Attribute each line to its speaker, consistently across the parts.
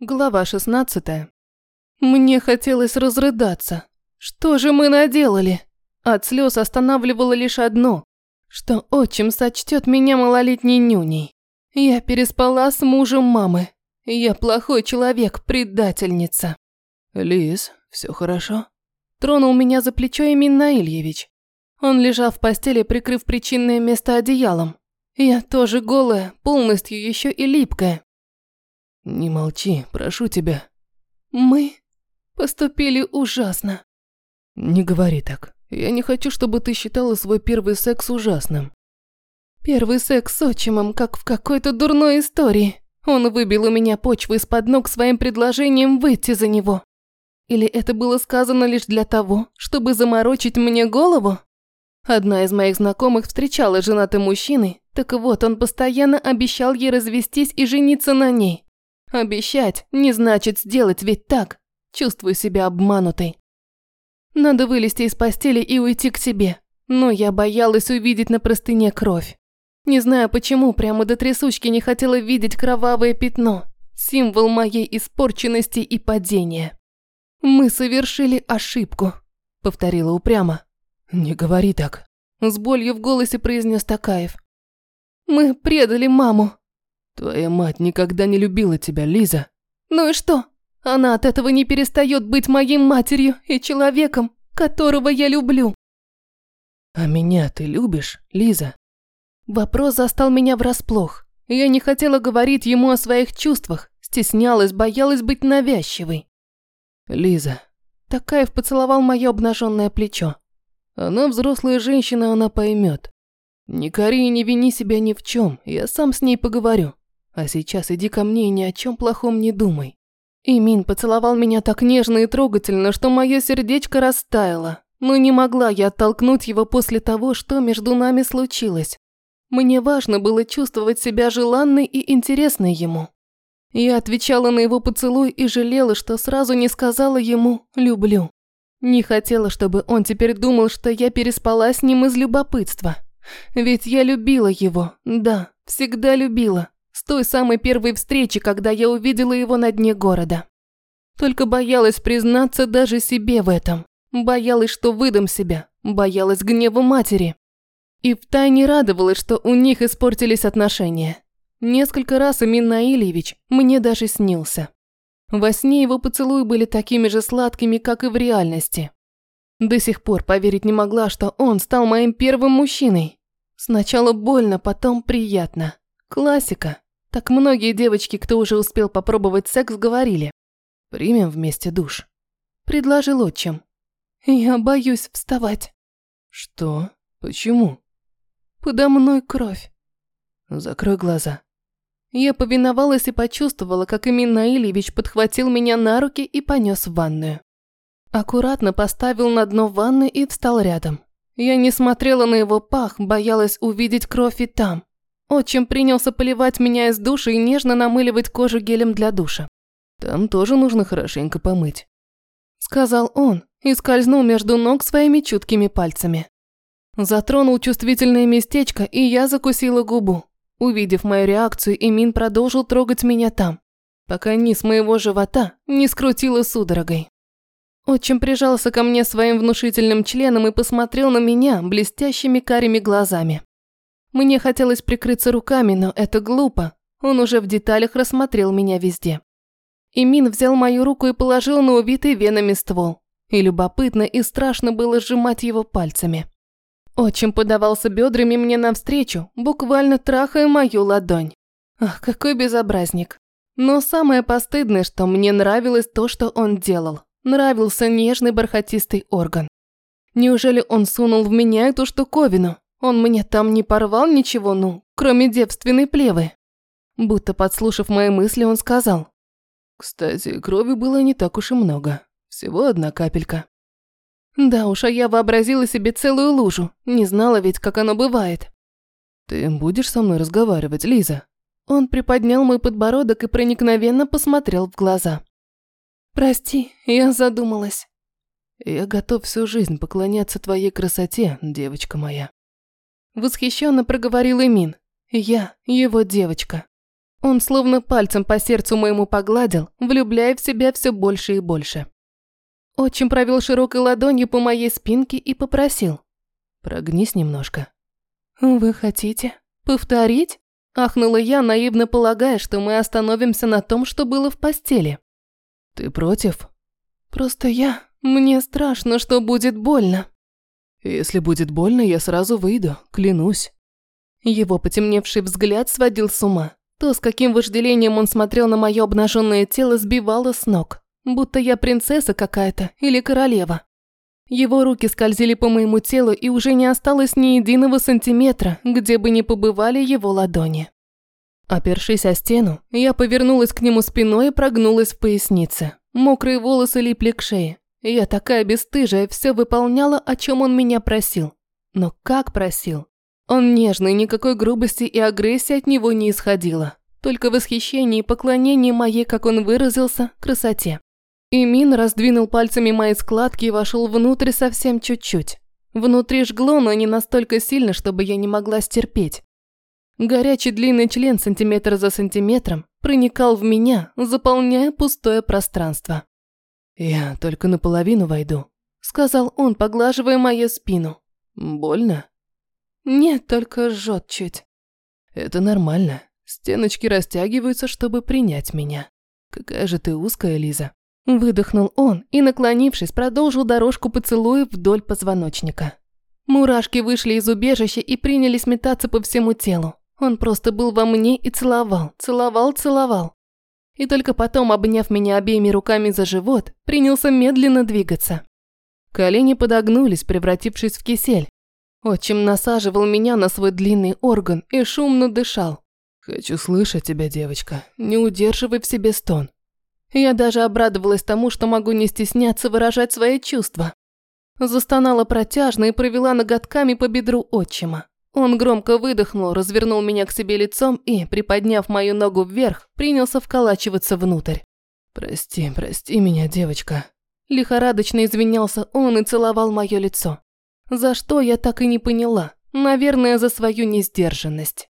Speaker 1: Глава 16. Мне хотелось разрыдаться. Что же мы наделали? От слез останавливало лишь одно, что отчим сочтет меня малолетней нюней. Я переспала с мужем мамы. Я плохой человек, предательница.
Speaker 2: Лиз, все хорошо?
Speaker 1: Тронул меня за плечо Эмин Наильевич. Он лежал в постели, прикрыв причинное место одеялом. Я тоже голая, полностью еще и липкая.
Speaker 2: Не молчи, прошу тебя.
Speaker 1: Мы поступили ужасно.
Speaker 2: Не говори так. Я не хочу, чтобы ты считала свой первый секс ужасным.
Speaker 1: Первый секс с отчимом, как в какой-то дурной истории. Он выбил у меня почву из-под ног своим предложением выйти за него. Или это было сказано лишь для того, чтобы заморочить мне голову? Одна из моих знакомых встречала женатым мужчиной, так вот он постоянно обещал ей развестись и жениться на ней. Обещать не значит сделать, ведь так. Чувствую себя обманутой. Надо вылезти из постели и уйти к себе. Но я боялась увидеть на простыне кровь. Не знаю почему, прямо до трясучки не хотела видеть кровавое пятно. Символ моей испорченности и падения. «Мы совершили ошибку», — повторила упрямо.
Speaker 2: «Не говори так», —
Speaker 1: с болью в голосе произнес Такаев. «Мы предали маму.
Speaker 2: Твоя мать никогда не любила тебя, Лиза.
Speaker 1: Ну и что? Она от этого не перестает быть моей матерью и человеком, которого я люблю.
Speaker 2: А меня ты любишь, Лиза?
Speaker 1: Вопрос застал меня врасплох. Я не хотела говорить ему о своих чувствах, стеснялась, боялась быть навязчивой.
Speaker 2: Лиза.
Speaker 1: Такаев поцеловал мое обнаженное плечо.
Speaker 2: Она взрослая женщина, она поймет. Не кори и не вини себя ни в чем, я сам с ней поговорю. А сейчас иди ко мне и ни о чем плохом не думай.
Speaker 1: Имин поцеловал меня так нежно и трогательно, что мое сердечко растаяло. Но не могла я оттолкнуть его после того, что между нами случилось. Мне важно было чувствовать себя желанной и интересной ему. Я отвечала на его поцелуй и жалела, что сразу не сказала ему «люблю». Не хотела, чтобы он теперь думал, что я переспала с ним из любопытства. Ведь я любила его, да, всегда любила. С той самой первой встречи, когда я увидела его на дне города. Только боялась признаться даже себе в этом. Боялась, что выдам себя. Боялась гнева матери. И втайне радовалась, что у них испортились отношения. Несколько раз Амин Наильевич мне даже снился. Во сне его поцелуи были такими же сладкими, как и в реальности. До сих пор поверить не могла, что он стал моим первым мужчиной. Сначала больно, потом приятно. Классика. Так многие девочки, кто уже успел попробовать секс, говорили.
Speaker 2: «Примем вместе душ», –
Speaker 1: предложил отчим. «Я боюсь вставать».
Speaker 2: «Что? Почему?»
Speaker 1: «Подо мной кровь».
Speaker 2: «Закрой глаза».
Speaker 1: Я повиновалась и почувствовала, как Эмин Наильевич подхватил меня на руки и понес в ванную. Аккуратно поставил на дно ванны и встал рядом. Я не смотрела на его пах, боялась увидеть кровь и там. Отчим принялся поливать меня из душа и нежно намыливать кожу гелем для душа.
Speaker 2: «Там тоже нужно хорошенько помыть», –
Speaker 1: сказал он и скользнул между ног своими чуткими пальцами. Затронул чувствительное местечко, и я закусила губу. Увидев мою реакцию, Эмин продолжил трогать меня там, пока низ моего живота не скрутило судорогой. Отчим прижался ко мне своим внушительным членом и посмотрел на меня блестящими карими глазами. Мне хотелось прикрыться руками, но это глупо. Он уже в деталях рассмотрел меня везде. Имин взял мою руку и положил на убитый венами ствол. И любопытно и страшно было сжимать его пальцами. Отчим подавался бедрами мне навстречу, буквально трахая мою ладонь. Ах, какой безобразник. Но самое постыдное, что мне нравилось то, что он делал. Нравился нежный бархатистый орган. Неужели он сунул в меня эту штуковину? Он мне там не порвал ничего, ну, кроме девственной плевы. Будто подслушав мои мысли, он сказал.
Speaker 2: Кстати, крови было не так уж и много. Всего одна капелька.
Speaker 1: Да уж, а я вообразила себе целую лужу. Не знала ведь, как оно бывает.
Speaker 2: Ты будешь со мной разговаривать, Лиза?
Speaker 1: Он приподнял мой подбородок и проникновенно посмотрел в глаза. Прости, я задумалась.
Speaker 2: Я готов всю жизнь поклоняться твоей красоте, девочка моя.
Speaker 1: Восхищенно проговорил Эмин. Я его девочка. Он словно пальцем по сердцу моему погладил, влюбляя в себя все больше и больше. Отчим провел широкой ладонью по моей спинке и попросил.
Speaker 2: «Прогнись немножко».
Speaker 1: «Вы хотите повторить?» Ахнула я, наивно полагая, что мы остановимся на том, что было в постели.
Speaker 2: «Ты против?»
Speaker 1: «Просто я... Мне страшно, что будет больно».
Speaker 2: «Если будет больно, я сразу выйду, клянусь».
Speaker 1: Его потемневший взгляд сводил с ума. То, с каким вожделением он смотрел на мое обнаженное тело, сбивало с ног. Будто я принцесса какая-то или королева. Его руки скользили по моему телу, и уже не осталось ни единого сантиметра, где бы ни побывали его ладони. Опершись о стену, я повернулась к нему спиной и прогнулась в пояснице. Мокрые волосы липли к шее. Я такая бесстыжая, все выполняла, о чем он меня просил. Но как просил? Он нежный, никакой грубости и агрессии от него не исходило. Только восхищение и поклонение моей, как он выразился, красоте. Имин раздвинул пальцами мои складки и вошел внутрь совсем чуть-чуть. Внутри жгло, но не настолько сильно, чтобы я не могла стерпеть. Горячий длинный член сантиметр за сантиметром проникал в меня, заполняя пустое пространство.
Speaker 2: «Я только наполовину войду», — сказал он, поглаживая мою спину. «Больно?»
Speaker 1: «Нет, только жжет чуть».
Speaker 2: «Это нормально. Стеночки растягиваются, чтобы принять меня. Какая же ты узкая, Лиза».
Speaker 1: Выдохнул он и, наклонившись, продолжил дорожку поцелуев вдоль позвоночника. Мурашки вышли из убежища и принялись метаться по всему телу. Он просто был во мне и целовал, целовал, целовал. И только потом, обняв меня обеими руками за живот, принялся медленно двигаться. Колени подогнулись, превратившись в кисель. Отчим насаживал меня на свой длинный орган и шумно дышал.
Speaker 2: «Хочу слышать тебя, девочка. Не удерживай в себе стон.
Speaker 1: Я даже обрадовалась тому, что могу не стесняться выражать свои чувства. Застонала протяжно и провела ноготками по бедру отчима. Он громко выдохнул, развернул меня к себе лицом и, приподняв мою ногу вверх, принялся вколачиваться внутрь.
Speaker 2: «Прости, прости меня, девочка».
Speaker 1: Лихорадочно извинялся он и целовал мое лицо. За что я так и не поняла. Наверное, за свою несдержанность.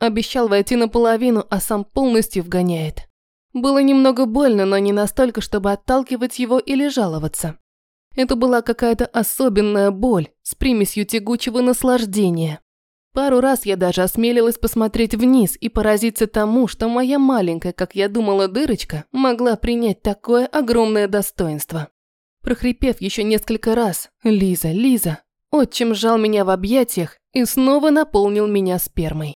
Speaker 1: Обещал войти наполовину, а сам полностью вгоняет. Было немного больно, но не настолько, чтобы отталкивать его или жаловаться. Это была какая-то особенная боль с примесью тягучего наслаждения. Пару раз я даже осмелилась посмотреть вниз и поразиться тому, что моя маленькая, как я думала, дырочка могла принять такое огромное достоинство. Прохрипев еще несколько раз «Лиза, Лиза», отчим сжал меня в объятиях и снова наполнил меня спермой.